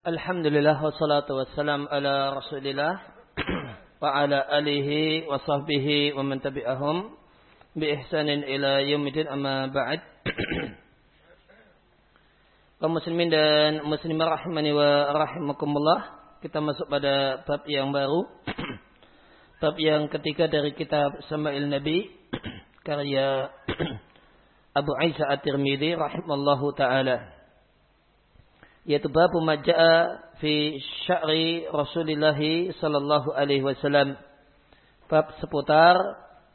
Alhamdulillah wassalatu wassalam ala Rasulillah wa ala alihi wa sahbihi wa man tabi'ahum bi ihsanin ila yaumil amma ba'd. kaum muslimin dan muslimah rahimani wa rahimakumullah. Kita masuk pada bab yang baru. bab yang ketiga dari kitab Sama'il Nabi karya Abu Isa At-Tirmidzi rahimallahu taala yaitu bab majaa fi sya'ri Rasulullah sallallahu alaihi wasallam. Bab seputar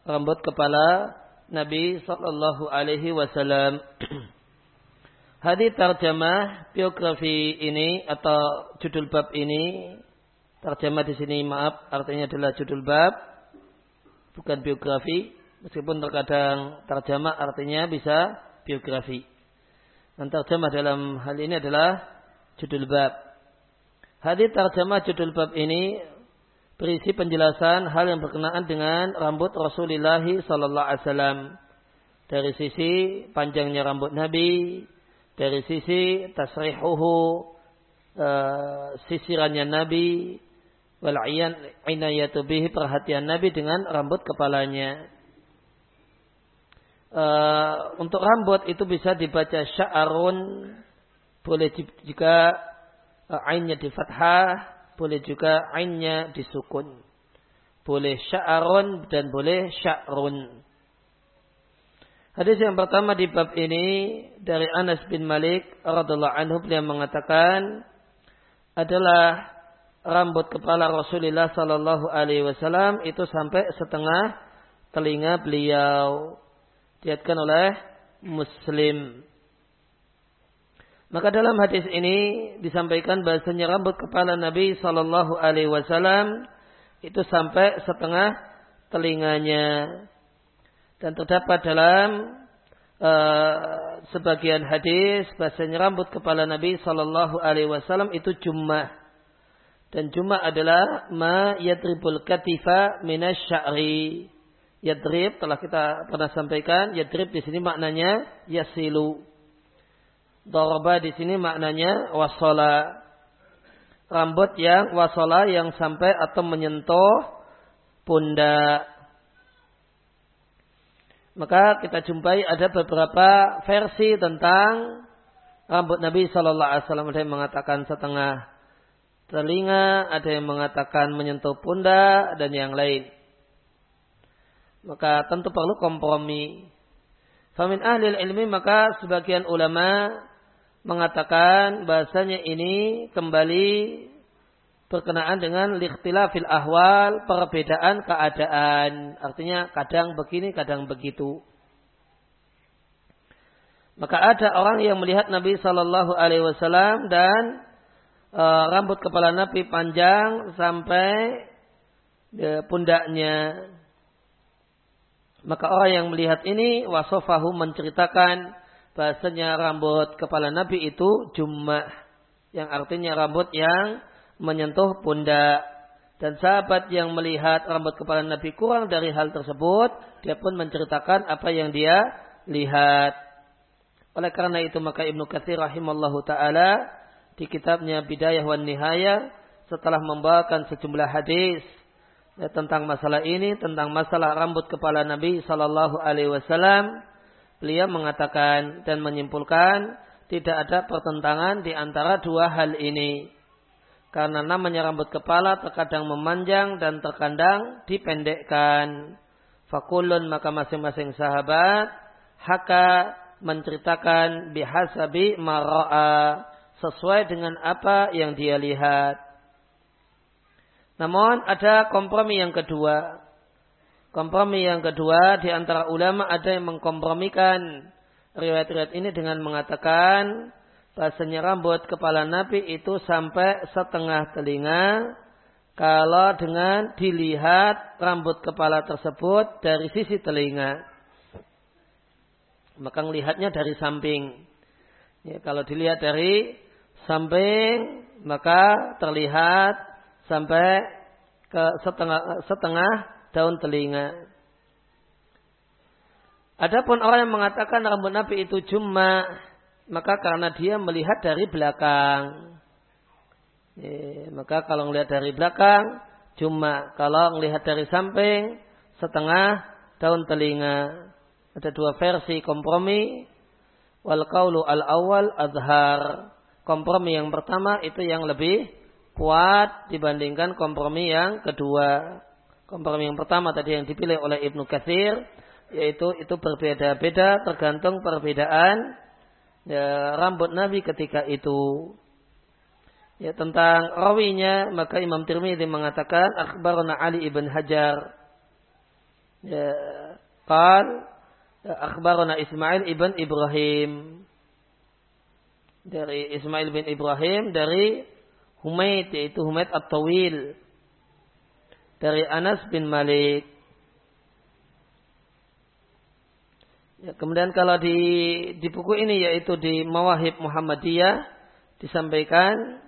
rambut kepala Nabi sallallahu alaihi wasallam. Hadis terjemah biografi ini atau judul bab ini terjemah di sini maaf artinya adalah judul bab bukan biografi meskipun terkadang terjemah artinya bisa biografi. Dan terjemah dalam hal ini adalah judul bab. Hadis terjemah judul bab ini berisi penjelasan hal yang berkenaan dengan rambut Rasulullah sallallahu alaihi wasallam. Dari sisi panjangnya rambut Nabi, dari sisi tasrihuhu uh, sisirannya Nabi, wal inayatu bihi perhatian Nabi dengan rambut kepalanya. Uh, untuk rambut itu bisa dibaca sya'arun boleh juga uh, ainnya di fathah, boleh juga ainnya disukun. Boleh sya'arun dan boleh sya'run. Hadis yang pertama di bab ini dari Anas bin Malik radhiallahu anhu beliau mengatakan adalah rambut kepala Rasulullah sallallahu alaihi wasallam itu sampai setengah telinga beliau. Diatkan oleh Muslim. Maka dalam hadis ini disampaikan bahasanya rambut kepala Nabi Shallallahu Alaihi Wasallam itu sampai setengah telinganya. Dan terdapat dalam uh, sebagian hadis bahasanya rambut kepala Nabi Shallallahu Alaihi Wasallam itu cuma dan cuma adalah ma yadribul katifa minas sya'ri. Yadrib telah kita pernah sampaikan yadrib di sini maknanya yasilu Darba di sini maknanya wasola. Rambut yang wasola yang sampai atau menyentuh pundak. Maka kita jumpai ada beberapa versi tentang rambut Nabi Shallallahu Alaihi Wasallam. Ada yang mengatakan setengah telinga, ada yang mengatakan menyentuh pundak dan yang lain. Maka tentu perlu kompromi. Famin ahli ilmi maka sebagian ulama mengatakan bahasanya ini kembali berkenaan dengan likhtilafil ahwal, perbedaan keadaan. Artinya kadang begini, kadang begitu. Maka ada orang yang melihat Nabi Shallallahu Alaihi Wasallam dan e, rambut kepala Nabi panjang sampai e, pundaknya. Maka orang yang melihat ini wasofahu menceritakan bahasanya rambut kepala Nabi itu jummah yang artinya rambut yang menyentuh pundak. Dan sahabat yang melihat rambut kepala Nabi kurang dari hal tersebut dia pun menceritakan apa yang dia lihat. Oleh karena itu maka Ibnu Katsir rahimallahu taala di kitabnya Bidayah wan Nihayah setelah membawakan sejumlah hadis ya, tentang masalah ini tentang masalah rambut kepala Nabi sallallahu alaihi wasallam beliau mengatakan dan menyimpulkan tidak ada pertentangan di antara dua hal ini. Karena namanya rambut kepala terkadang memanjang dan terkadang dipendekkan. Fakulun maka masing-masing sahabat haka menceritakan bihasabi mara'a sesuai dengan apa yang dia lihat. Namun ada kompromi yang kedua. Kompromi yang kedua di antara ulama ada yang mengkompromikan riwayat-riwayat ini dengan mengatakan bahasanya rambut kepala Nabi itu sampai setengah telinga kalau dengan dilihat rambut kepala tersebut dari sisi telinga. Maka melihatnya dari samping. Ya, kalau dilihat dari samping maka terlihat sampai ke setengah setengah daun telinga. Adapun orang yang mengatakan rambut Nabi itu cuma maka karena dia melihat dari belakang. Ya, maka kalau melihat dari belakang, cuma kalau melihat dari samping, setengah daun telinga. Ada dua versi kompromi. Wal kaulu al awal azhar. Kompromi yang pertama itu yang lebih kuat dibandingkan kompromi yang kedua. Kompromi yang pertama tadi yang dipilih oleh Ibnu Katsir yaitu itu berbeda-beda tergantung perbedaan ya, rambut Nabi ketika itu. Ya, tentang rawinya maka Imam Tirmidzi mengatakan akhbarana Ali ibn Hajar. Ya, qal akhbarana Ismail ibn Ibrahim. Dari Ismail bin Ibrahim dari Humaid yaitu Humaid At-Tawil dari Anas bin Malik Ya, kemudian kalau di di buku ini yaitu di Mawahib Muhammadiyah disampaikan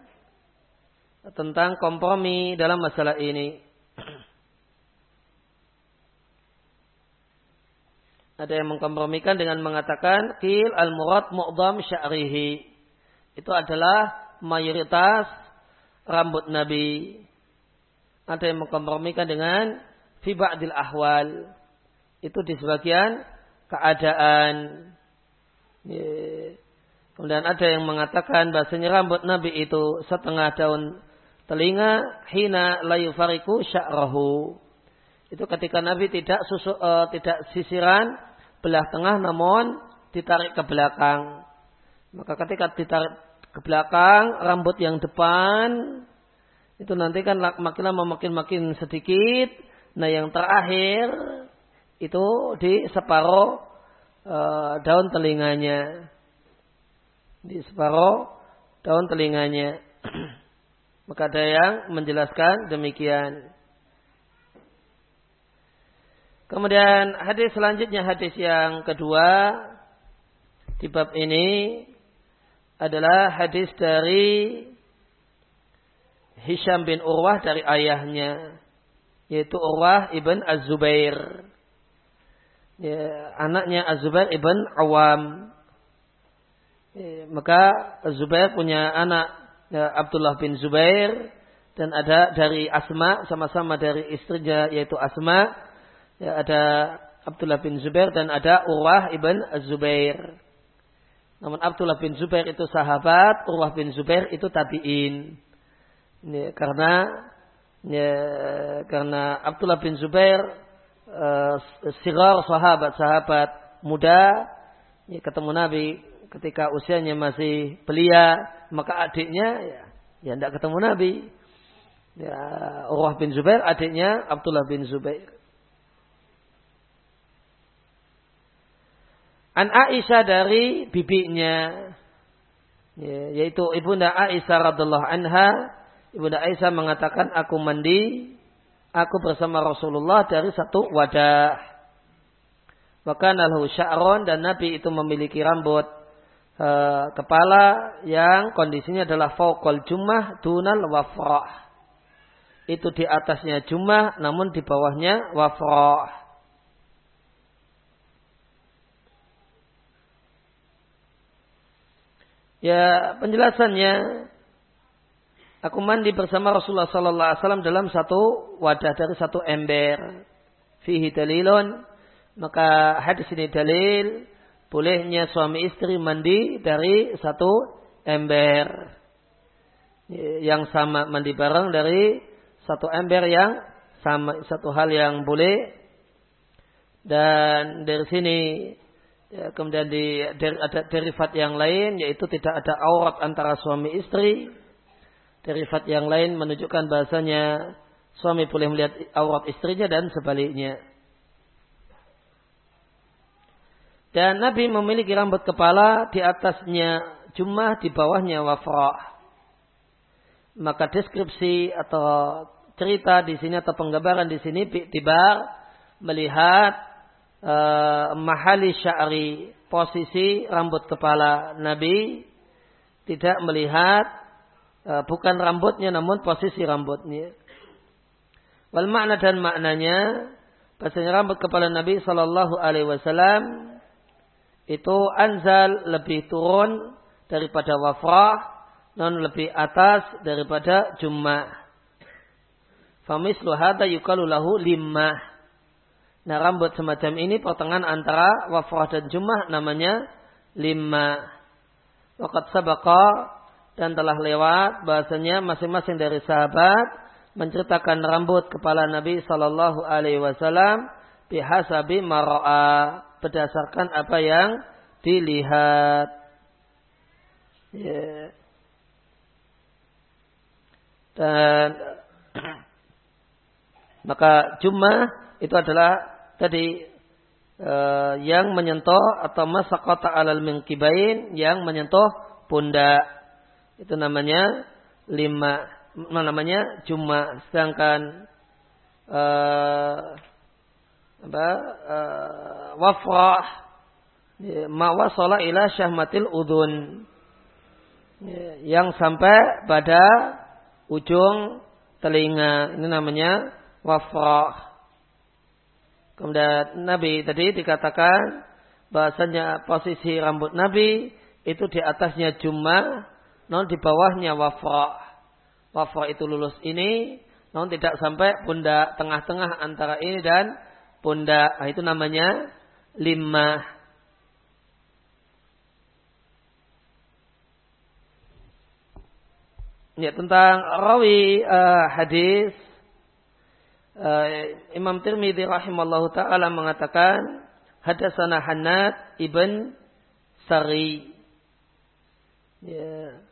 tentang kompromi dalam masalah ini. Ada yang mengkompromikan dengan mengatakan kil al murad sya'rihi. Itu adalah mayoritas rambut Nabi. Ada yang mengkompromikan dengan fi ba'dil ahwal. Itu di sebagian keadaan. Kemudian ada yang mengatakan bahasanya rambut Nabi itu setengah daun telinga hina layu fariku sya'rahu. Itu ketika Nabi tidak susu, uh, tidak sisiran belah tengah namun ditarik ke belakang. Maka ketika ditarik ke belakang rambut yang depan itu nanti kan makin lama makin makin sedikit. Nah yang terakhir itu di separuh uh, daun telinganya. Di separuh daun telinganya. Maka ada yang menjelaskan demikian. Kemudian hadis selanjutnya hadis yang kedua di bab ini adalah hadis dari Hisham bin Urwah dari ayahnya yaitu Urwah ibn Az-Zubair ya, anaknya Az-Zubair ibn Awam. Ya, maka Az-Zubair punya anak ya, Abdullah bin Zubair dan ada dari Asma sama-sama dari istrinya yaitu Asma ya, ada Abdullah bin Zubair dan ada Urwah ibn Az-Zubair. Namun Abdullah bin Zubair itu sahabat, Urwah bin Zubair itu tabi'in. Ya, karena ya, karena Abdullah bin Zubair uh, sigar sahabat-sahabat muda ya, ketemu Nabi ketika usianya masih belia maka adiknya ya ya tidak ketemu Nabi. Ya Urwah bin Zubair adiknya Abdullah bin Zubair. An Aisyah dari bibinya ya, yaitu ibunda Aisyah radhiallahu anha ibunda Aisyah mengatakan aku mandi aku bersama Rasulullah dari satu wadah. Bahkan al sya'ron dan Nabi itu memiliki rambut e, kepala yang kondisinya adalah fauqal jumah dunal wafrah. Itu di atasnya jumah namun di bawahnya wafrah. Ya penjelasannya Aku mandi bersama Rasulullah Sallallahu Alaihi Wasallam dalam satu wadah dari satu ember. Fihi dalilun. Maka hadis ini dalil bolehnya suami istri mandi dari satu ember yang sama mandi bareng dari satu ember yang sama satu hal yang boleh dan dari sini ya, kemudian di, dari, ada derivat yang lain yaitu tidak ada aurat antara suami istri Derifat yang lain menunjukkan bahasanya suami boleh melihat aurat istrinya dan sebaliknya. Dan Nabi memiliki rambut kepala di atasnya jumah di bawahnya wafrah. Maka deskripsi atau cerita di sini atau penggambaran di sini tiba melihat uh, mahali syari posisi rambut kepala Nabi tidak melihat bukan rambutnya namun posisi rambutnya. Wal makna dan maknanya bahasanya rambut kepala Nabi Shallallahu Alaihi Wasallam itu anzal lebih turun daripada wafrah non lebih atas daripada jumah. Famislu hada yukalu lahu lima. Nah rambut semacam ini potongan antara wafrah dan jumah namanya lima. Wakat sabaka dan telah lewat bahasanya masing-masing dari sahabat menceritakan rambut kepala Nabi Shallallahu Alaihi Wasallam bihasabi maroa berdasarkan apa yang dilihat. Yeah. Dan maka cuma itu adalah tadi uh, yang menyentuh atau masakota alal mengkibain yang menyentuh pundak itu namanya lima namanya cuma sedangkan uh, apa uh, wafrah ya, ma wasala ila syahmatil udun ya, yang sampai pada ujung telinga. Ini namanya wafrah. Kemudian Nabi tadi dikatakan bahasanya posisi rambut Nabi itu di atasnya cuma non di bawahnya wafrah wafah itu lulus ini, namun tidak sampai pundak tengah-tengah antara ini dan pundak. Nah, itu namanya lima. Ya, tentang rawi uh, hadis uh, Imam Tirmidzi rahimallahu taala mengatakan hadasana Hanad ibn Sari. Ya.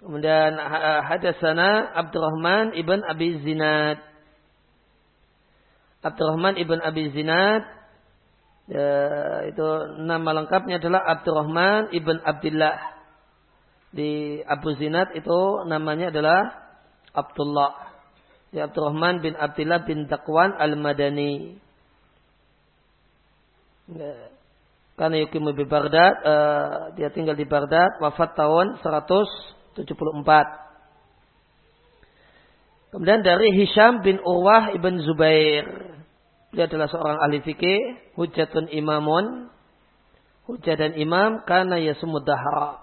Kemudian hadasana Abdurrahman ibn Abi Zinad. Abdurrahman ibn Abi Zinad ya, itu nama lengkapnya adalah Abdurrahman ibn Abdullah. Di Abu Zinad itu namanya adalah Abdullah. Ya, Abdurrahman bin Abdullah bin Taqwan al-Madani. Ya. Karena yukimu di Baghdad, uh, dia tinggal di Baghdad, wafat tahun 100 74. Kemudian dari Hisham bin Urwah ibn Zubair. Dia adalah seorang ahli fikih, hujatun imamun, hujah dan imam karena yasumud dahra.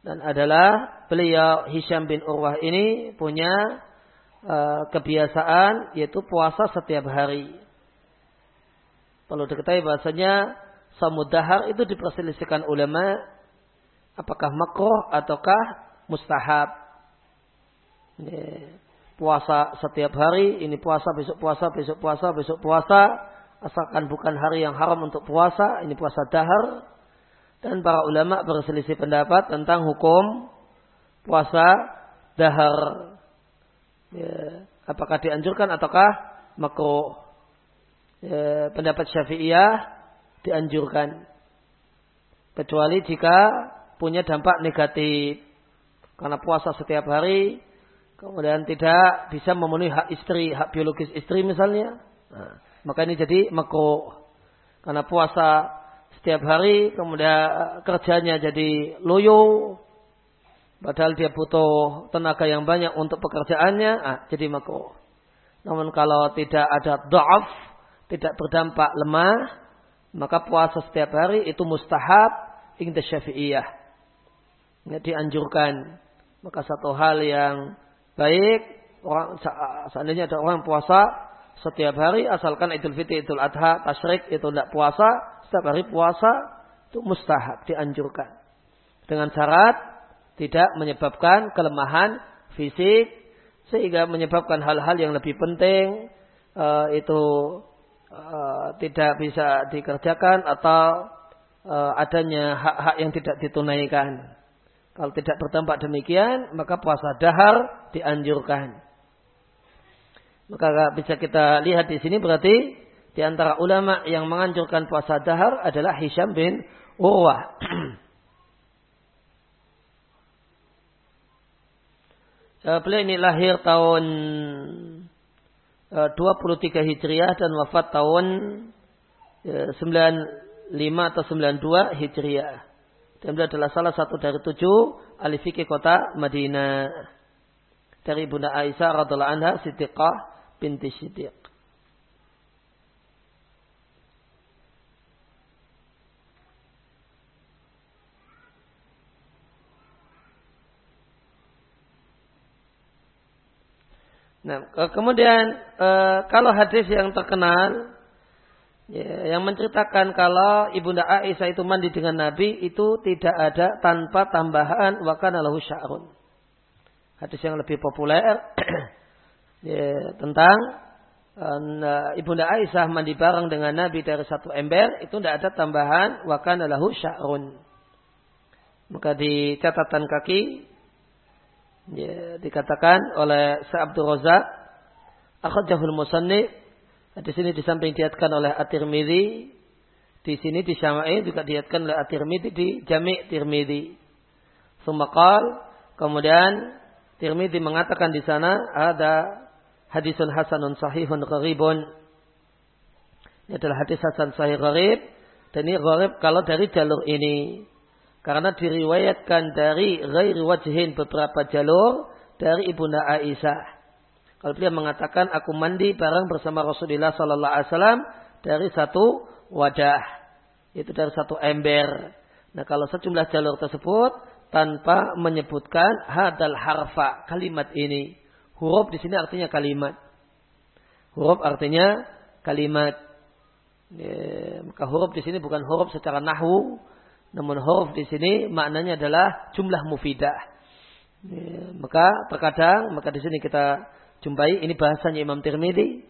Dan adalah beliau Hisham bin Urwah ini punya uh, kebiasaan yaitu puasa setiap hari. Perlu diketahui bahasanya samudahar itu diperselisihkan ulama apakah makruh ataukah mustahab. Puasa setiap hari, ini puasa, besok puasa, besok puasa, besok puasa, asalkan bukan hari yang haram untuk puasa, ini puasa dahar. Dan para ulama berselisih pendapat tentang hukum puasa dahar. Ya, apakah dianjurkan ataukah makruh? Ya, pendapat syafi'iyah dianjurkan. Kecuali jika punya dampak negatif. Karena puasa setiap hari, kemudian tidak bisa memenuhi hak istri, hak biologis istri misalnya. Nah, maka ini jadi makruh. Karena puasa setiap hari, kemudian kerjanya jadi loyo, padahal dia butuh tenaga yang banyak untuk pekerjaannya, ah, jadi makruh. Namun kalau tidak ada do'af, tidak berdampak lemah, maka puasa setiap hari itu mustahab indah syafi'iyah ya, dianjurkan. Maka satu hal yang baik, orang seandainya ada orang puasa setiap hari, asalkan Idul Fitri, Idul Adha, Tasyrik itu tidak puasa, setiap hari puasa itu mustahab, dianjurkan. Dengan syarat tidak menyebabkan kelemahan fisik, sehingga menyebabkan hal-hal yang lebih penting uh, itu uh, tidak bisa dikerjakan atau uh, adanya hak-hak yang tidak ditunaikan. Kalau tidak berdampak demikian, maka puasa dahar dianjurkan. Maka bisa kita lihat di sini berarti di antara ulama yang menganjurkan puasa dahar adalah Hisham bin Urwah. Eh, beliau ini lahir tahun 23 eh, Hijriah dan wafat tahun 95 eh, atau 92 Hijriah. Dan beliau adalah salah satu dari tujuh ahli fikih kota Madinah. Dari Bunda Aisyah radhiallahu anha Siddiqah binti Siddiq. Nah, kemudian eh, kalau hadis yang terkenal ya, yang menceritakan kalau ibunda Aisyah itu mandi dengan Nabi itu tidak ada tanpa tambahan wa kana lahu sya'run. Hadis yang lebih populer ya, tentang uh, ibunda Aisyah mandi bareng dengan Nabi dari satu ember itu tidak ada tambahan wa kana lahu sya'run. Maka di catatan kaki ya, dikatakan oleh Sa'abdur Razak akhadjahul musannif di sini di samping diatkan oleh At-Tirmidzi di sini di Syamai juga diatkan oleh At-Tirmidzi di Jami' Tirmidzi. Sumakal kemudian Tirmidzi mengatakan di sana ada hadisun hasanun sahihun gharibun. Ini adalah hadis hasan sahih gharib dan ini gharib kalau dari jalur ini. Karena diriwayatkan dari ghairi wajhin beberapa jalur dari Ibunda Aisyah. Kalau beliau mengatakan aku mandi bareng bersama Rasulullah sallallahu alaihi wasallam dari satu wadah, itu dari satu ember. Nah, kalau sejumlah jalur tersebut tanpa menyebutkan hadal harfa kalimat ini. Huruf di sini artinya kalimat. Huruf artinya kalimat. Ya, maka huruf di sini bukan huruf secara nahwu, namun huruf di sini maknanya adalah jumlah mufidah. Ya, maka terkadang maka di sini kita jumpai ini bahasanya Imam Tirmidzi.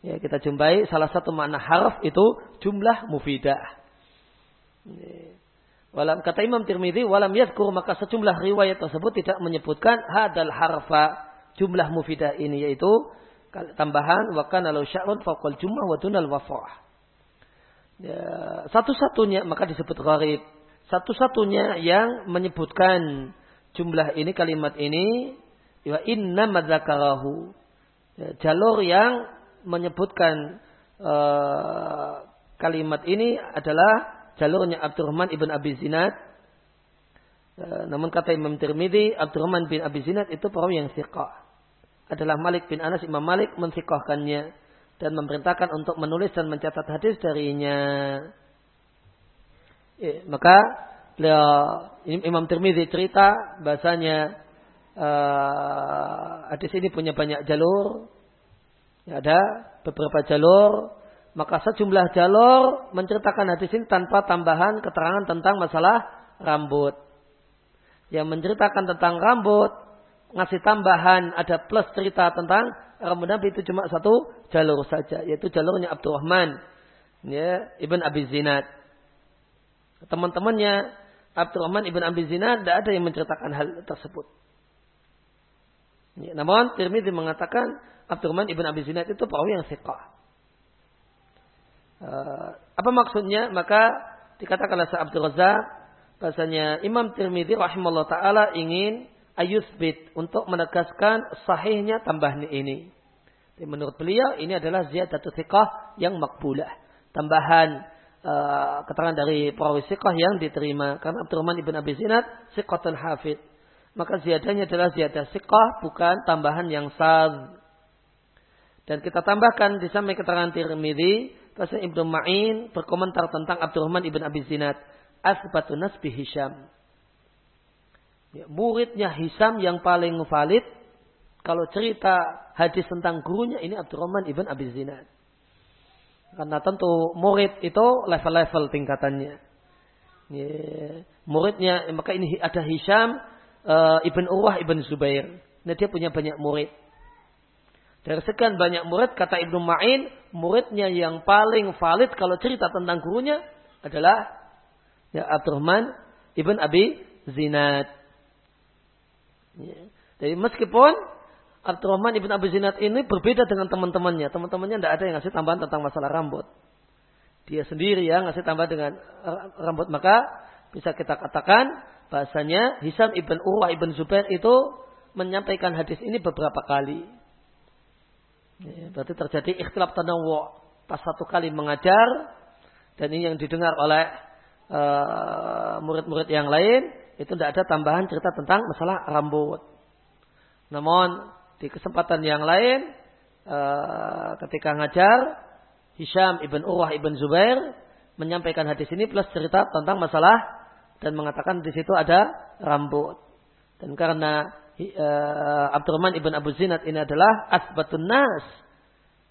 Ya, kita jumpai salah satu makna harf itu jumlah mufidah. Ya. Walam kata Imam Tirmidzi walam yadkur maka sejumlah riwayat tersebut tidak menyebutkan hadal harfa jumlah mufidah ini yaitu tambahan wa kana law sya'run faqal jumlah wa dunal wafah. Ya, satu-satunya maka disebut gharib satu-satunya yang menyebutkan jumlah ini kalimat ini wa inna madzakarahu. Ya, jalur yang menyebutkan uh, kalimat ini adalah jalurnya Abdurrahman ibn Abi Zinad. Uh, namun kata Imam Tirmidzi Abdurrahman bin Abi Zinad itu perawi yang siqah adalah Malik bin Anas Imam Malik mensiqahkannya dan memerintahkan untuk menulis dan mencatat hadis darinya. Ya, maka beliau Imam Tirmidzi cerita bahasanya uh, hadis ini punya banyak jalur. Ya, ada beberapa jalur. Maka sejumlah jalur menceritakan hadis ini tanpa tambahan keterangan tentang masalah rambut. Yang menceritakan tentang rambut, ngasih tambahan ada plus cerita tentang rambut Nabi itu cuma satu jalur saja, yaitu jalurnya Abdurrahman ya, Ibn Abi Zinad teman-temannya Abdurrahman ibn Abi Zina tidak ada yang menceritakan hal tersebut. Ya, namun Tirmidzi mengatakan Abdurrahman ibn Abi Zina itu perawi yang siqah. Uh, apa maksudnya? Maka dikatakan oleh Abdul Razak bahasanya Imam Tirmidzi rahimahullah taala ingin ayusbit untuk menegaskan sahihnya tambahan ini. Jadi menurut beliau ini adalah ziyadatu thiqah yang makbulah. Tambahan uh, keterangan dari perawi siqah yang diterima. Karena Abdurrahman ibn Abi Zinad siqatun hafid. Maka ziyadahnya adalah ziyadah siqah bukan tambahan yang sad. Dan kita tambahkan di samping keterangan Tirmidzi, bahasa Ibnu Ma'in berkomentar tentang Abdurrahman ibn Abi Zinad, asbatu nasbi Hisham. Ya, muridnya Hisham yang paling valid kalau cerita hadis tentang gurunya ini Abdurrahman ibn Abi Zinad. Karena tentu murid itu level-level tingkatannya. Ya, muridnya, maka ini ada Hisham, uh, Ibn Urwah, Ibn Zubair. Nah, dia punya banyak murid. Dari sekian banyak murid, kata Ibnu Ma'in, muridnya yang paling valid kalau cerita tentang gurunya adalah ya, Abdurrahman Ibn Abi Zinad. Ya. Jadi meskipun Abdurrahman ibn Abi Zinad ini berbeda dengan teman-temannya. Teman-temannya tidak ada yang ngasih tambahan tentang masalah rambut. Dia sendiri yang ngasih tambah dengan rambut. Maka bisa kita katakan bahasanya Hisam ibn Urwa ibn Zubair itu menyampaikan hadis ini beberapa kali. Ya, berarti terjadi ikhtilaf tanawu pas satu kali mengajar dan ini yang didengar oleh uh, murid-murid uh, yang lain itu tidak ada tambahan cerita tentang masalah rambut. Namun di kesempatan yang lain uh, ketika ngajar Hisham ibn Urwah ibn Zubair menyampaikan hadis ini plus cerita tentang masalah dan mengatakan di situ ada rambut. Dan karena uh, Abdurrahman ibn Abu Zinad ini adalah asbatun nas.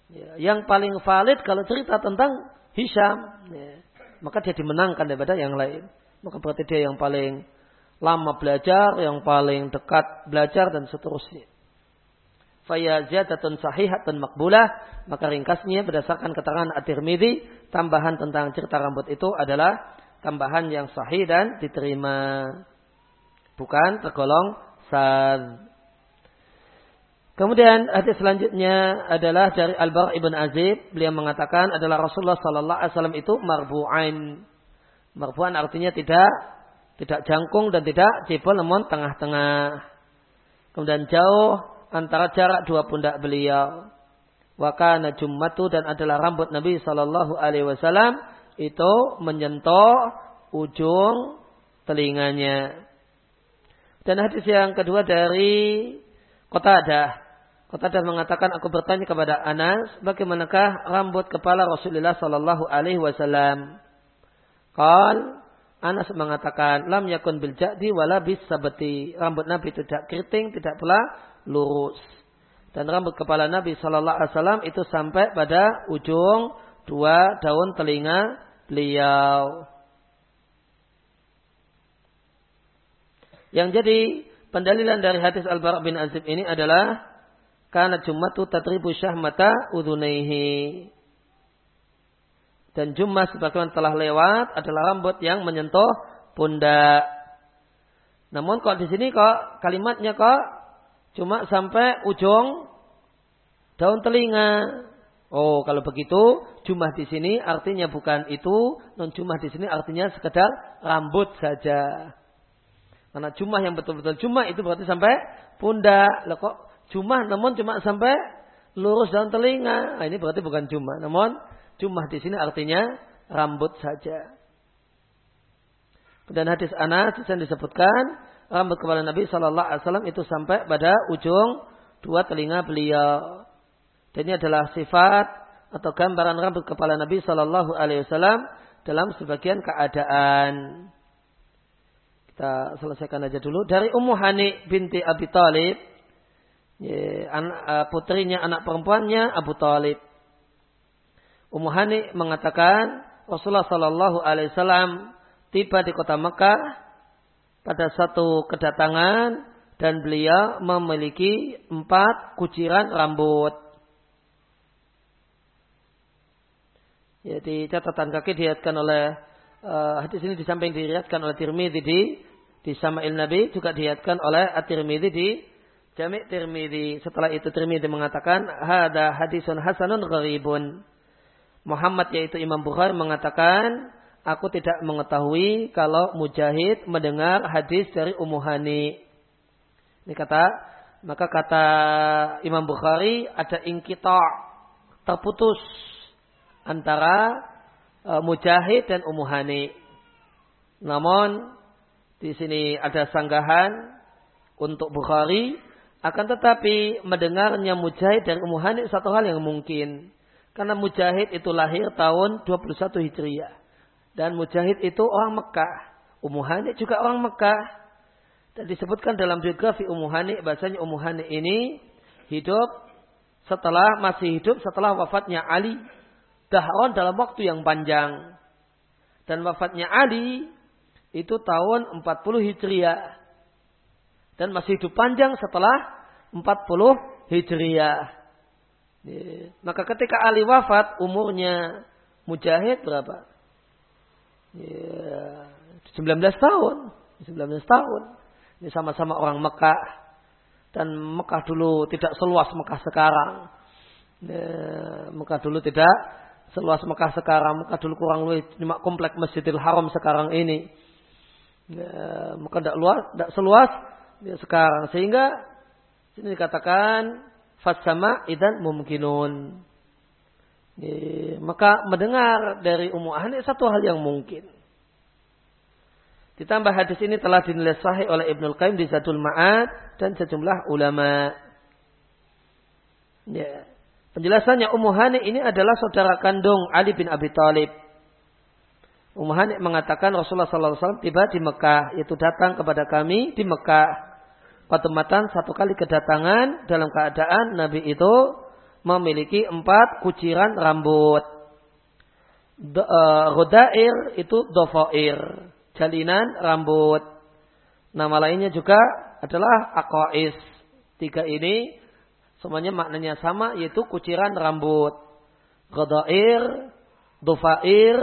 Ya, yang paling valid kalau cerita tentang Hisham. Ya, maka dia dimenangkan daripada yang lain. Maka berarti dia yang paling lama belajar, yang paling dekat belajar dan seterusnya. Fayaziyadatun sahihatun makbulah. Maka ringkasnya berdasarkan keterangan At-Tirmidzi, tambahan tentang cerita rambut itu adalah tambahan yang sahih dan diterima. Bukan tergolong sad. Kemudian hadis selanjutnya adalah dari Al-Bar' ibn Azib. Beliau mengatakan adalah Rasulullah sallallahu alaihi wasallam itu marbu'ain. Marbu'an artinya tidak tidak jangkung dan tidak cebol namun tengah-tengah. Kemudian jauh antara jarak dua pundak beliau. Wakana jummatu dan adalah rambut Nabi sallallahu alaihi wasallam itu menyentuh ujung telinganya. Dan hadis yang kedua dari Qatadah Qatadah mengatakan aku bertanya kepada Anas, bagaimanakah rambut kepala Rasulullah sallallahu alaihi wasallam? Qal Anas mengatakan, lam yakun bil jadi wala. Rambut Nabi tidak keriting, tidak pula lurus. Dan rambut kepala Nabi sallallahu alaihi wasallam itu sampai pada ujung dua daun telinga beliau. Yang jadi pendalilan dari hadis Al-Bara' bin Azib ini adalah karena Jumatu tatribu syahmata udhunaihi. Dan Jummah sebagaimana telah lewat adalah rambut yang menyentuh pundak. Namun kok di sini kok kalimatnya kok cuma sampai ujung daun telinga. Oh, kalau begitu jumlah di sini artinya bukan itu, non jumlah di sini artinya sekedar rambut saja. Karena jumlah yang betul-betul jumlah itu berarti sampai pundak. Loh kok Cuma namun cuma sampai lurus daun telinga. Nah, ini berarti bukan cuma. Namun cuma di sini artinya rambut saja. Dan hadis Anas yang disebutkan rambut kepala Nabi Shallallahu Alaihi Wasallam itu sampai pada ujung dua telinga beliau. Dan ini adalah sifat atau gambaran rambut kepala Nabi Shallallahu Alaihi Wasallam dalam sebagian keadaan. Kita selesaikan aja dulu dari Ummu Hani binti Abi Talib anak, putrinya anak perempuannya Abu Talib. Ummu Hani mengatakan Rasulullah Shallallahu Alaihi Wasallam tiba di kota Mekah pada satu kedatangan dan beliau memiliki empat kuciran rambut. Jadi catatan kaki dilihatkan oleh uh, hadis ini di samping diriatkan oleh Tirmidzi di di Sama'il Nabi juga dilihatkan oleh At-Tirmidzi di Jami' Tirmidzi. Setelah itu Tirmidzi mengatakan, "Hada hadisun hasanun gharibun." Muhammad yaitu Imam Bukhari mengatakan, "Aku tidak mengetahui kalau Mujahid mendengar hadis dari Ummu Hani." Ini kata, maka kata Imam Bukhari ada ingkita terputus antara uh, Mujahid dan Ummu Hani. Namun di sini ada sanggahan untuk Bukhari akan tetapi mendengarnya Mujahid dan Ummu Hani satu hal yang mungkin. Karena Mujahid itu lahir tahun 21 Hijriah. Dan Mujahid itu orang Mekah. Ummu Hani juga orang Mekah. Dan disebutkan dalam biografi Ummu Hani, bahasanya Ummu Hani ini hidup setelah masih hidup setelah wafatnya Ali. Dahron dalam waktu yang panjang. Dan wafatnya Ali itu tahun 40 Hijriah dan masih hidup panjang setelah 40 Hijriah. Maka ketika Ali wafat umurnya Mujahid berapa? Ya, 19 tahun. 19 tahun. Ini sama-sama orang Mekah. Dan Mekah dulu tidak seluas Mekah sekarang. Ya, Mekah dulu tidak seluas Mekah sekarang. Mekah dulu kurang lebih cuma komplek Masjidil Haram sekarang ini. Ya, Mekah tidak luas, tidak seluas ya, sekarang sehingga sini dikatakan fasama idan mumkinun ya, maka mendengar dari Ummu Ahni satu hal yang mungkin ditambah hadis ini telah dinilai sahih oleh Ibnul Qayyim di Zadul Ma'ad dan sejumlah ulama ya penjelasannya Ummu Hani ini adalah saudara kandung Ali bin Abi Thalib Ummu Hani mengatakan Rasulullah SAW tiba di Mekah, yaitu datang kepada kami di Mekah Kotematan satu kali kedatangan dalam keadaan Nabi itu memiliki empat kuciran rambut. Uh, rodair itu dofoir. Jalinan rambut. Nama lainnya juga adalah akois. Tiga ini semuanya maknanya sama yaitu kuciran rambut. Rodair, dofair,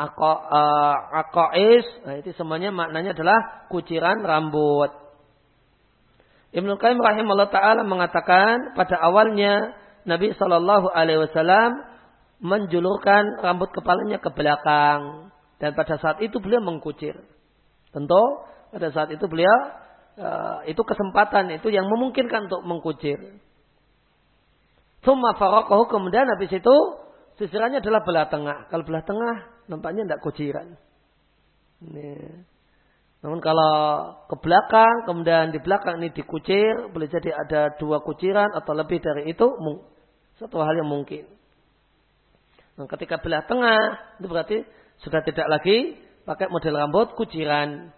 ako, uh. Nah, itu semuanya maknanya adalah kuciran rambut. Ibnu Qayyim rahimahullah taala mengatakan pada awalnya Nabi Shallallahu alaihi wasallam menjulurkan rambut kepalanya ke belakang dan pada saat itu beliau mengkucir. Tentu pada saat itu beliau uh, itu kesempatan itu yang memungkinkan untuk mengkucir. Thumma faraqahu kemudian habis itu sisirannya adalah belah tengah. Kalau belah tengah nampaknya tidak kuciran. Ini. Namun kalau ke belakang, kemudian di belakang ini dikucir, boleh jadi ada dua kuciran atau lebih dari itu, satu hal yang mungkin. Nah, ketika belah tengah, itu berarti sudah tidak lagi pakai model rambut kuciran.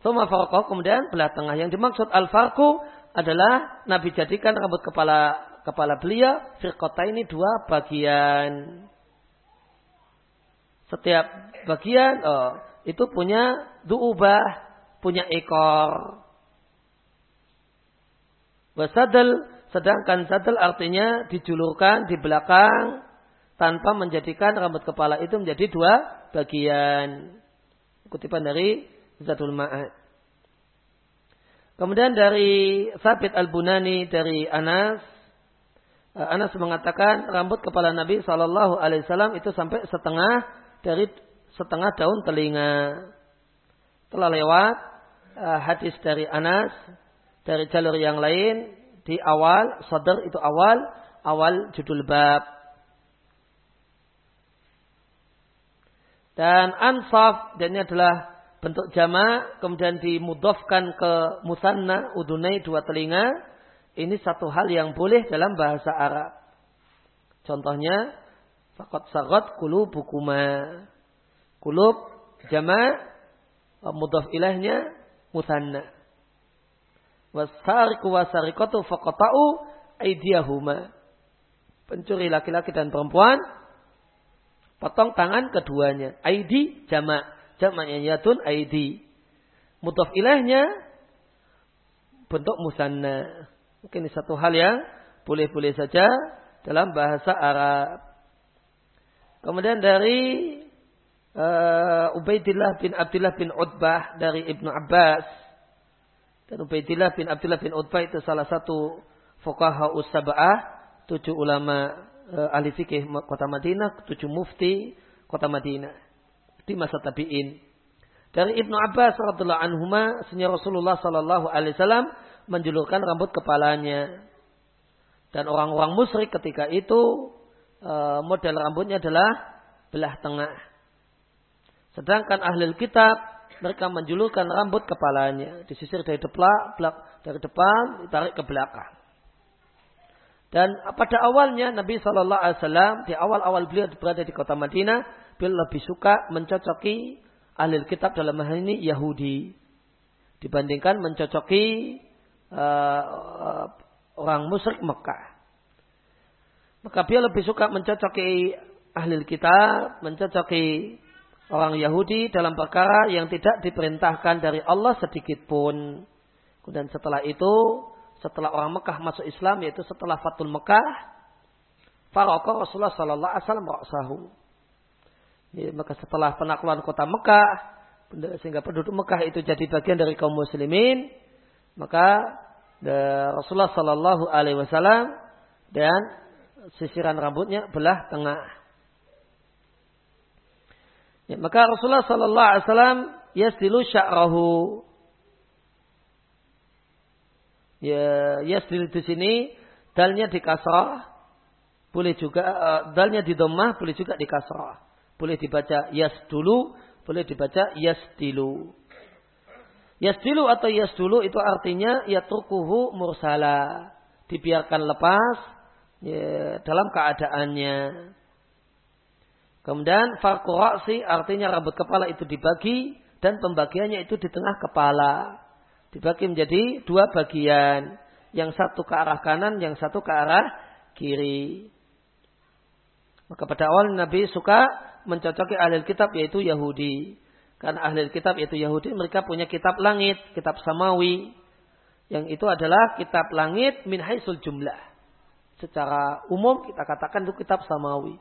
Suma farqah kemudian belah tengah. Yang dimaksud al-farku adalah Nabi jadikan rambut kepala kepala beliau firqata ini dua bagian. Setiap bagian oh, itu punya duubah, punya ekor. Wasadal, sedangkan sadal artinya dijulurkan di belakang tanpa menjadikan rambut kepala itu menjadi dua bagian. Kutipan dari Zadul Ma'ad. Kemudian dari Sabit Al-Bunani dari Anas, eh, Anas mengatakan rambut kepala Nabi Shallallahu Alaihi Wasallam itu sampai setengah dari setengah daun telinga. Telah lewat uh, hadis dari Anas dari jalur yang lain di awal sadar itu awal awal judul bab. Dan ansaf dan ini adalah bentuk jama kemudian dimudofkan ke musanna udunai dua telinga ini satu hal yang boleh dalam bahasa Arab. Contohnya Fakot sagot kulub bukuma. Kulub jama mudaf ilahnya musanna. Wasariku wasarikatu fakotau aidiyahuma. Pencuri laki-laki dan perempuan potong tangan keduanya. Aidi jama. Jamaknya yatun aidi. Mudaf ilahnya bentuk musanna. Mungkin ini satu hal yang boleh-boleh saja dalam bahasa Arab. Kemudian dari uh, Ubaidillah bin Abdullah bin Utbah dari Ibnu Abbas. Dan Ubaidillah bin Abdullah bin Utbah itu salah satu fuqaha usaba'ah, tujuh ulama uh, ahli fikih kota Madinah, tujuh mufti kota Madinah di masa tabi'in. Dari Ibnu Abbas radhiyallahu anhuma, senya Rasulullah sallallahu alaihi wasallam menjulurkan rambut kepalanya. Dan orang-orang musyrik ketika itu Eh, model rambutnya adalah belah tengah. Sedangkan ahli kitab mereka menjulurkan rambut kepalanya, disisir dari depan, dari depan, ditarik ke belakang. Dan pada awalnya Nabi Shallallahu Alaihi Wasallam di awal-awal beliau berada di kota Madinah, beliau lebih suka mencocoki ahli kitab dalam hal ini Yahudi dibandingkan mencocoki uh, orang musyrik Mekah. Maka dia lebih suka mencocoki ahli kitab, mencocoki orang Yahudi dalam perkara yang tidak diperintahkan dari Allah sedikit pun. Kemudian setelah itu, setelah orang Mekah masuk Islam, yaitu setelah Fatul Mekah, Farokah Rasulullah Sallallahu Alaihi Wasallam. Ya, maka setelah penaklukan kota Mekah, sehingga penduduk Mekah itu jadi bagian dari kaum muslimin, maka Rasulullah Sallallahu Alaihi Wasallam dan sisiran rambutnya belah tengah. Ya, maka Rasulullah Sallallahu Alaihi Wasallam yasdilu sya'rahu. Ya, yasdil di sini dalnya di kasrah, boleh juga uh, dalnya di domah, boleh juga di kasrah. Boleh dibaca yasdulu, boleh dibaca yasdilu. Yasdilu atau yasdulu itu artinya yatrukuhu mursala. Dibiarkan lepas ya, dalam keadaannya. Kemudian farqu artinya rambut kepala itu dibagi dan pembagiannya itu di tengah kepala. Dibagi menjadi dua bagian. Yang satu ke arah kanan, yang satu ke arah kiri. Maka pada awal Nabi suka mencocoki ahli kitab yaitu Yahudi. Karena ahli kitab yaitu Yahudi mereka punya kitab langit, kitab samawi. Yang itu adalah kitab langit min haisul jumlah. Secara umum kita katakan itu kitab samawi.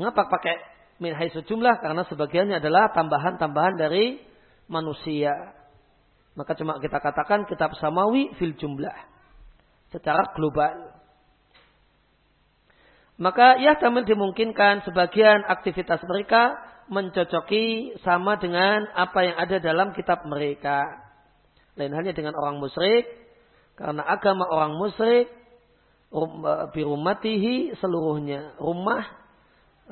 Mengapa pakai min haisul jumlah? Karena sebagiannya adalah tambahan-tambahan dari manusia. Maka cuma kita katakan kitab samawi fil jumlah. Secara global. Maka ya kami dimungkinkan sebagian aktivitas mereka mencocoki sama dengan apa yang ada dalam kitab mereka. Lain halnya dengan orang musyrik. Karena agama orang musyrik birumatihi seluruhnya. Rumah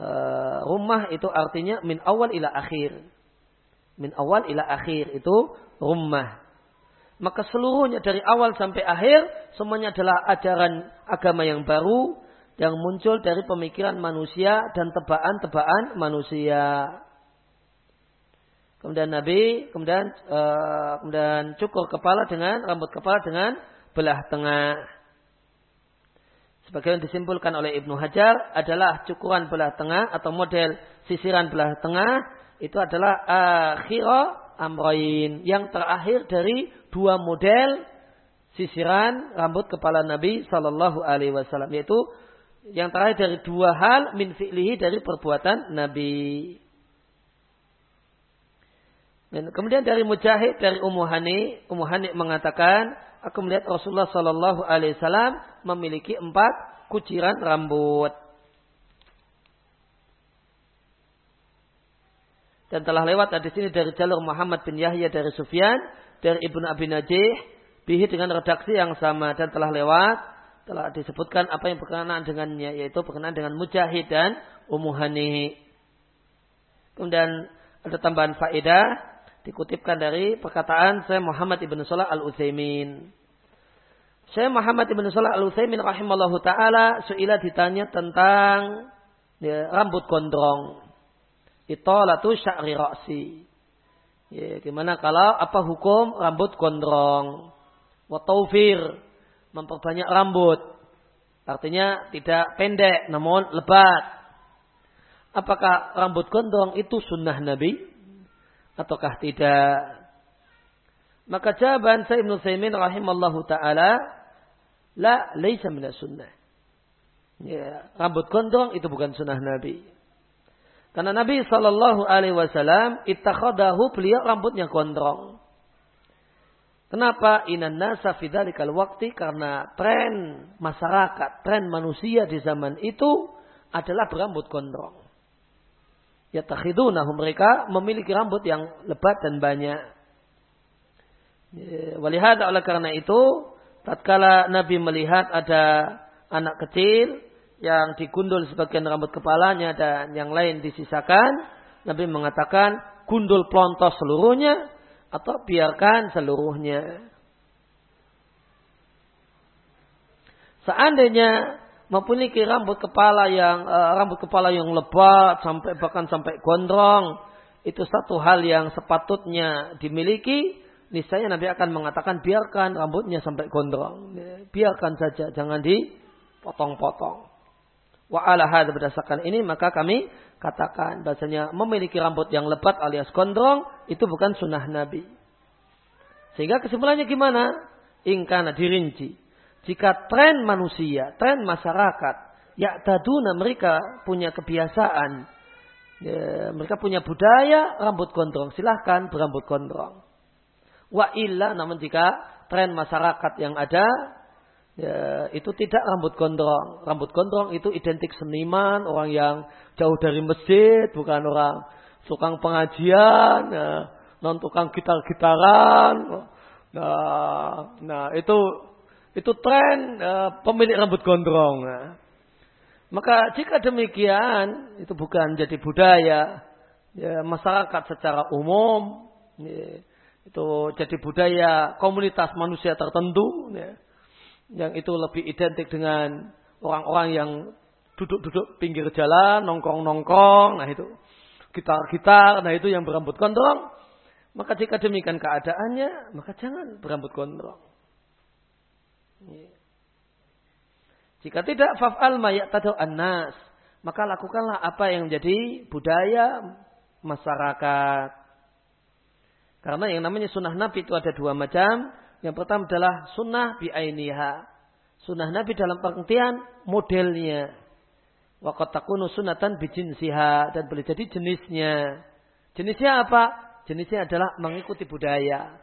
eh, rumah itu artinya min awal ila akhir. Min awal ila akhir itu rumah. Maka seluruhnya dari awal sampai akhir semuanya adalah ajaran agama yang baru yang muncul dari pemikiran manusia dan tebaan-tebaan manusia. Kemudian Nabi kemudian uh, kemudian cukur kepala dengan rambut kepala dengan belah tengah. Sebagaimana disimpulkan oleh Ibnu Hajar adalah cukuran belah tengah atau model sisiran belah tengah itu adalah akhirah amroin yang terakhir dari dua model sisiran rambut kepala Nabi Shallallahu Alaihi Wasallam yaitu yang terakhir dari dua hal min fi'lihi dari perbuatan Nabi. Kemudian dari Mujahid dari Ummu Hani, Ummu Hani mengatakan, aku melihat Rasulullah Shallallahu Alaihi Wasallam memiliki empat kuciran rambut. Dan telah lewat di sini dari jalur Muhammad bin Yahya dari Sufyan, dari Ibnu Abi Najih, bihi dengan redaksi yang sama dan telah lewat telah disebutkan apa yang berkenaan dengannya yaitu berkenaan dengan Mujahid dan Umuhani. Kemudian ada tambahan faedah dikutipkan dari perkataan saya Muhammad ibn Salah al Utsaimin. Saya Muhammad ibn Salah al Utsaimin rahimallahu taala suila ditanya tentang ya, rambut gondrong italatu sya'ri ra'si. Ya, gimana kalau apa hukum rambut gondrong? Wa taufir, memperbanyak rambut. Artinya tidak pendek namun lebat. Apakah rambut gondrong itu sunnah Nabi? Ataukah tidak? Maka jawaban saya Ibn Saimin rahimallahu ta'ala. La, laisa minas sunnah. Ya, rambut gondrong itu bukan sunnah Nabi. Karena Nabi Shallallahu Alaihi Wasallam ittakhadahu beliau rambutnya gondrong. Kenapa inan nasa fidalikal waktu? Karena tren masyarakat, tren manusia di zaman itu adalah berambut gondrong. Ya takhidunahu mereka memiliki rambut yang lebat dan banyak. Ya, walihada oleh karena itu, tatkala Nabi melihat ada anak kecil yang digundul sebagian rambut kepalanya dan yang lain disisakan, Nabi mengatakan gundul plontos seluruhnya atau biarkan seluruhnya. Seandainya memiliki rambut kepala yang uh, rambut kepala yang lebat sampai bahkan sampai gondrong, itu satu hal yang sepatutnya dimiliki. Niscaya Nabi akan mengatakan biarkan rambutnya sampai gondrong, biarkan saja, jangan dipotong-potong. Wa ala hadha berdasarkan ini maka kami katakan bahasanya memiliki rambut yang lebat alias gondrong itu bukan sunnah Nabi. Sehingga kesimpulannya gimana? Ingkana dirinci. Jika tren manusia, tren masyarakat, ya taduna mereka punya kebiasaan, ya, mereka punya budaya rambut gondrong, silahkan berambut gondrong. Wa illa, namun jika tren masyarakat yang ada ya, itu tidak rambut gondrong. Rambut gondrong itu identik seniman, orang yang jauh dari masjid, bukan orang tukang pengajian, ya, non tukang gitar-gitaran. Nah, nah itu itu tren uh, pemilik rambut gondrong. Nah. Maka jika demikian itu bukan jadi budaya ya, masyarakat secara umum, ya, itu jadi budaya komunitas manusia tertentu. Ya yang itu lebih identik dengan orang-orang yang duduk-duduk pinggir jalan, nongkrong-nongkrong, nah itu gitar-gitar, nah itu yang berambut gondrong. Maka jika demikian keadaannya, maka jangan berambut gondrong. Ya. Jika tidak, faf'al tadu annas. Maka lakukanlah apa yang menjadi budaya masyarakat. Karena yang namanya sunnah Nabi itu ada dua macam. Yang pertama adalah sunnah bi'ainiha. Sunnah Nabi dalam pengertian modelnya. Waqat takunu sunatan bijinsiha. Dan boleh jadi jenisnya. Jenisnya apa? Jenisnya adalah mengikuti budaya.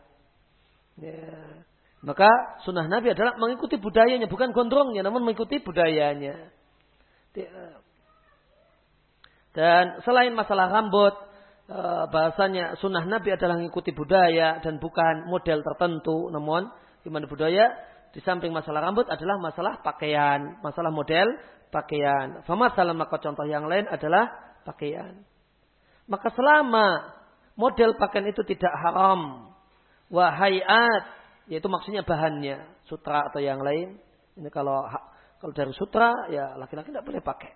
Ya. Maka sunnah Nabi adalah mengikuti budayanya. Bukan gondrongnya, namun mengikuti budayanya. Dan selain masalah rambut, Eh, bahasanya sunnah Nabi adalah mengikuti budaya dan bukan model tertentu. Namun gimana budaya di samping masalah rambut adalah masalah pakaian, masalah model pakaian. Famasalah maka contoh yang lain adalah pakaian. Maka selama model pakaian itu tidak haram, wahayat, yaitu maksudnya bahannya, sutra atau yang lain. Ini kalau kalau dari sutra ya laki-laki tidak boleh pakai.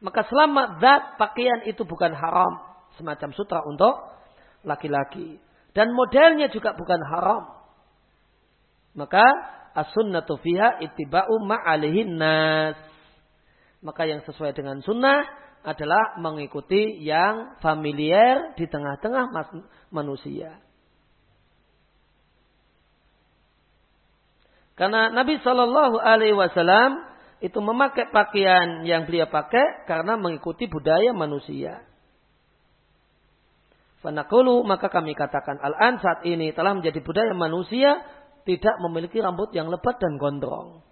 Maka selama zat pakaian itu bukan haram, semacam sutra untuk laki-laki. Dan modelnya juga bukan haram. Maka as-sunnatu fiha ittiba'u ma'alihin nas. Maka yang sesuai dengan sunnah adalah mengikuti yang familiar di tengah-tengah manusia. Karena Nabi Shallallahu Alaihi Wasallam itu memakai pakaian yang beliau pakai karena mengikuti budaya manusia. Fanakulu maka kami katakan al-an saat ini telah menjadi budaya manusia tidak memiliki rambut yang lebat dan gondrong.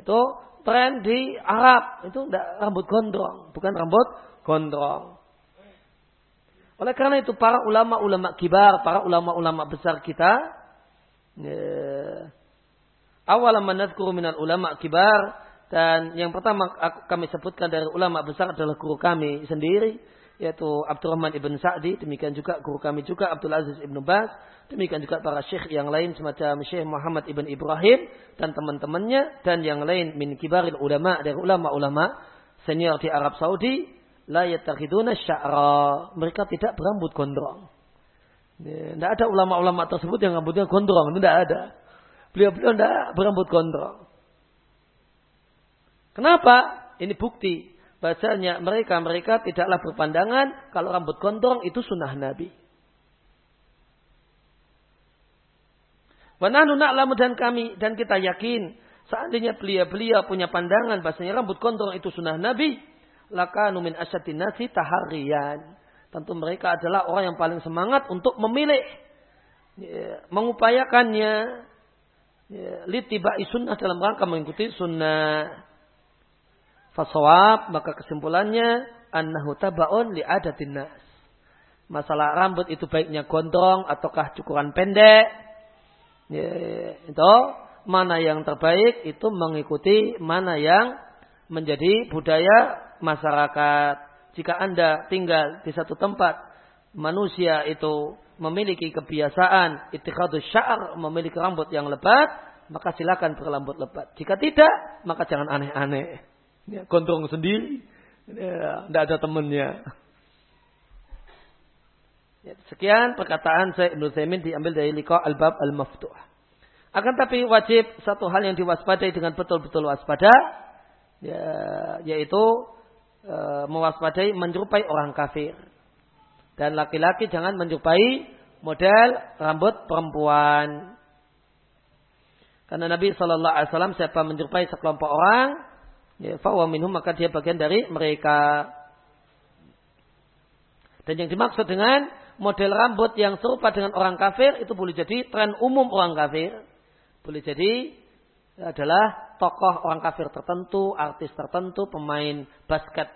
Itu tren di Arab itu tidak rambut gondrong, bukan rambut gondrong. Oleh karena itu para ulama-ulama kibar, para ulama-ulama besar kita, awal menazkuru minal ulama kibar dan yang pertama kami sebutkan dari ulama besar adalah guru kami sendiri yaitu Abdurrahman ibn Sa'di, demikian juga guru kami juga Abdul Aziz ibn Baz, demikian juga para syekh yang lain semacam Syekh Muhammad ibn Ibrahim dan teman-temannya dan yang lain min kibaril ulama dari ulama-ulama senior di Arab Saudi la yattakhiduna sya'ra. Mereka tidak berambut gondrong. Tidak ada ulama-ulama tersebut yang rambutnya gondrong, tidak ada. Beliau-beliau tidak berambut gondrong. Kenapa? Ini bukti Bacanya mereka-mereka tidaklah berpandangan kalau rambut gondrong itu sunnah Nabi. Wanahnu na'lamu dan kami dan kita yakin seandainya beliau-beliau punya pandangan bahasanya rambut gondrong itu sunnah Nabi, lakanu min asyadin nasi taharian. Tentu mereka adalah orang yang paling semangat untuk memilih, ya, mengupayakannya, ya, litibai sunnah dalam rangka mengikuti sunnah. Fasawab maka kesimpulannya annahu tabaun li adatin nas. Masalah rambut itu baiknya gondrong ataukah cukuran pendek. Ya, itu mana yang terbaik itu mengikuti mana yang menjadi budaya masyarakat. Jika Anda tinggal di satu tempat manusia itu memiliki kebiasaan itikadus syar memiliki rambut yang lebat, maka silakan berrambut lebat. Jika tidak, maka jangan aneh-aneh. Ya, gondrong sendiri. Ya, tidak ada temannya. Ya, sekian perkataan saya Ibnu Zaimin diambil dari Liqa Al-Bab Al-Maftuh. Akan tapi wajib satu hal yang diwaspadai dengan betul-betul waspada, ya, yaitu e, mewaspadai menyerupai orang kafir. Dan laki-laki jangan menyerupai model rambut perempuan. Karena Nabi Wasallam siapa menyerupai sekelompok orang, ya, fawa minhum maka dia bagian dari mereka. Dan yang dimaksud dengan model rambut yang serupa dengan orang kafir itu boleh jadi tren umum orang kafir. Boleh jadi adalah tokoh orang kafir tertentu, artis tertentu, pemain basket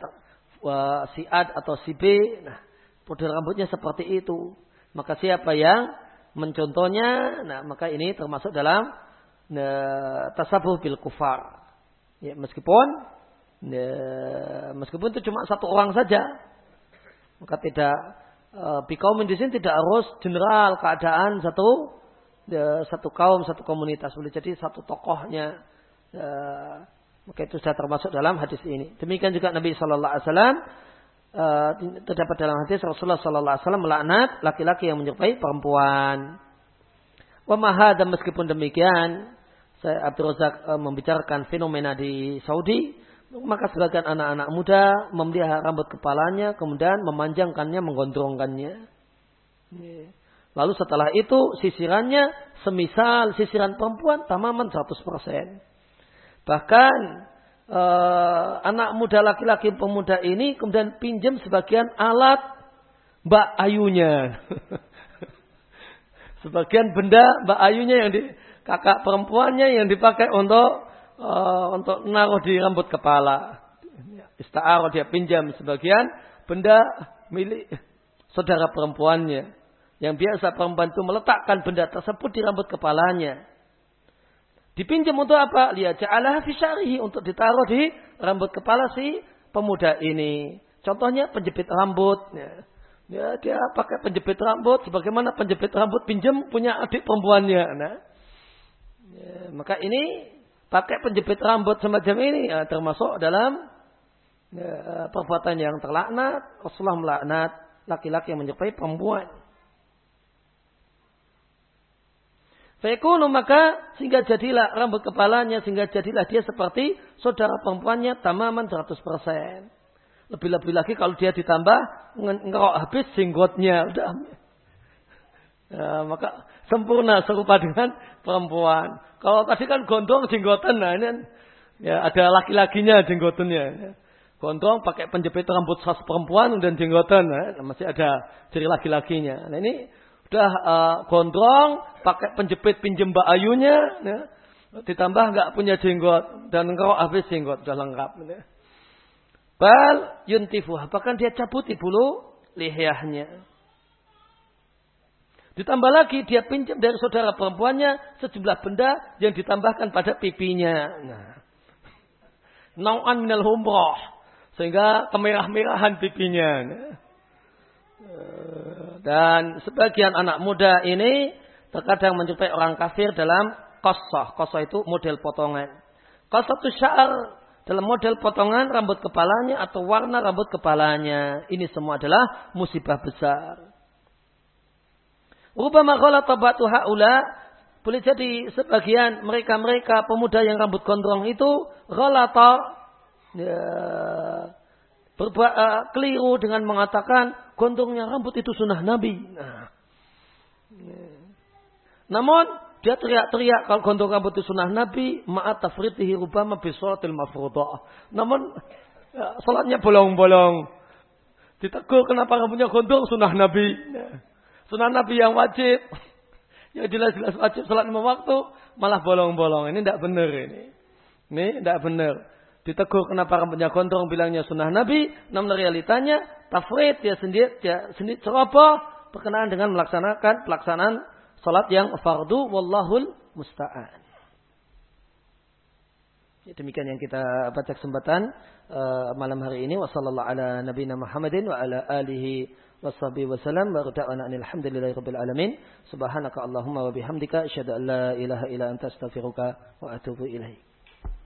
uh, si A atau si B. Nah, model rambutnya seperti itu. Maka siapa yang mencontohnya, nah maka ini termasuk dalam nah, tasabuh bil kufar. Ya, meskipun ya, meskipun itu cuma satu orang saja, maka tidak uh, di sini tidak harus general keadaan satu ya, satu kaum satu komunitas boleh jadi satu tokohnya ya, maka itu sudah termasuk dalam hadis ini. Demikian juga Nabi Shallallahu Alaihi Wasallam uh, terdapat dalam hadis Rasulullah sallallahu alaihi wasallam melaknat laki-laki yang menyerupai perempuan. Wa dan meskipun demikian, saya Abdul Razak uh, membicarakan fenomena di Saudi, maka sebagian anak-anak muda memelihara rambut kepalanya, kemudian memanjangkannya, menggondrongkannya. Lalu setelah itu sisirannya semisal sisiran perempuan tamaman 100%. Bahkan eh, anak muda laki-laki pemuda ini kemudian pinjam sebagian alat Mbak Ayunya. sebagian benda Mbak Ayunya yang di kakak perempuannya yang dipakai untuk uh, untuk naruh di rambut kepala. Ista'ar dia pinjam sebagian benda milik saudara perempuannya. Yang biasa perempuan itu meletakkan benda tersebut di rambut kepalanya. Dipinjam untuk apa? Lihat ja'alah fisyarihi untuk ditaruh di rambut kepala si pemuda ini. Contohnya penjepit rambut. Ya. ya dia pakai penjepit rambut sebagaimana penjepit rambut pinjam punya adik perempuannya. Nah, ya, maka ini pakai penjepit rambut semacam ini ya, termasuk dalam ya, perbuatan yang terlaknat. Rasulullah melaknat laki-laki yang menyerupai perempuan. Fekunu maka sehingga jadilah rambut kepalanya sehingga jadilah dia seperti saudara perempuannya tamaman 100%. Lebih-lebih lagi kalau dia ditambah ngerok habis jenggotnya udah ya, maka sempurna serupa dengan perempuan. Kalau tadi kan gondrong jenggotan nah ini ya ada laki-lakinya jenggotannya. Gondrong pakai penjepit rambut khas perempuan dan jenggotan nah, masih ada ciri laki-lakinya. Nah ini udah uh, gondrong, pakai penjepit pinjem Mbak Ayunya, ya. ditambah nggak punya jenggot dan engkau habis jenggot sudah lengkap. Ya. Bal yuntifu, bahkan dia cabuti bulu lihyahnya. Ditambah lagi dia pinjam dari saudara perempuannya sejumlah benda yang ditambahkan pada pipinya. Nah, Nau'an minal humroh. Sehingga kemerah-merahan pipinya. Nah. Dan sebagian anak muda ini terkadang menjumpai orang kafir dalam kosoh. Kosoh itu model potongan. Kosoh itu syar dalam model potongan rambut kepalanya atau warna rambut kepalanya. Ini semua adalah musibah besar. Rubama ghalata batu haula boleh jadi sebagian mereka-mereka pemuda yang rambut gondrong itu ghalata ya, berbuat uh, keliru dengan mengatakan gondrongnya rambut itu sunnah Nabi. Nah. Ya. Namun dia teriak-teriak kalau gondrong rambut itu sunnah Nabi, ma'at tafritihi rubama bisolatil mafrudah. Namun ya, salatnya bolong-bolong. Ditegur kenapa rambutnya gondrong sunnah Nabi. Nah. Sunnah Nabi yang wajib. Ya jelas-jelas wajib salat lima waktu, malah bolong-bolong. Ini tidak benar ini. Ini tidak benar. Ditegur kenapa rambutnya gondrong bilangnya sunnah Nabi. Namun realitanya tafrid dia sendiri dia sendiri ceroboh berkenaan dengan melaksanakan pelaksanaan salat yang fardu wallahul musta'an. Ya, demikian yang kita baca kesempatan uh, malam hari ini. Wassalamualaikum ala nabiyina Washabihi wasallam wa rada'ana alhamdulillahi rabbil alamin. Subhanaka Allahumma wa bihamdika asyhadu an la ilaha illa anta astaghfiruka wa atubu ilaik.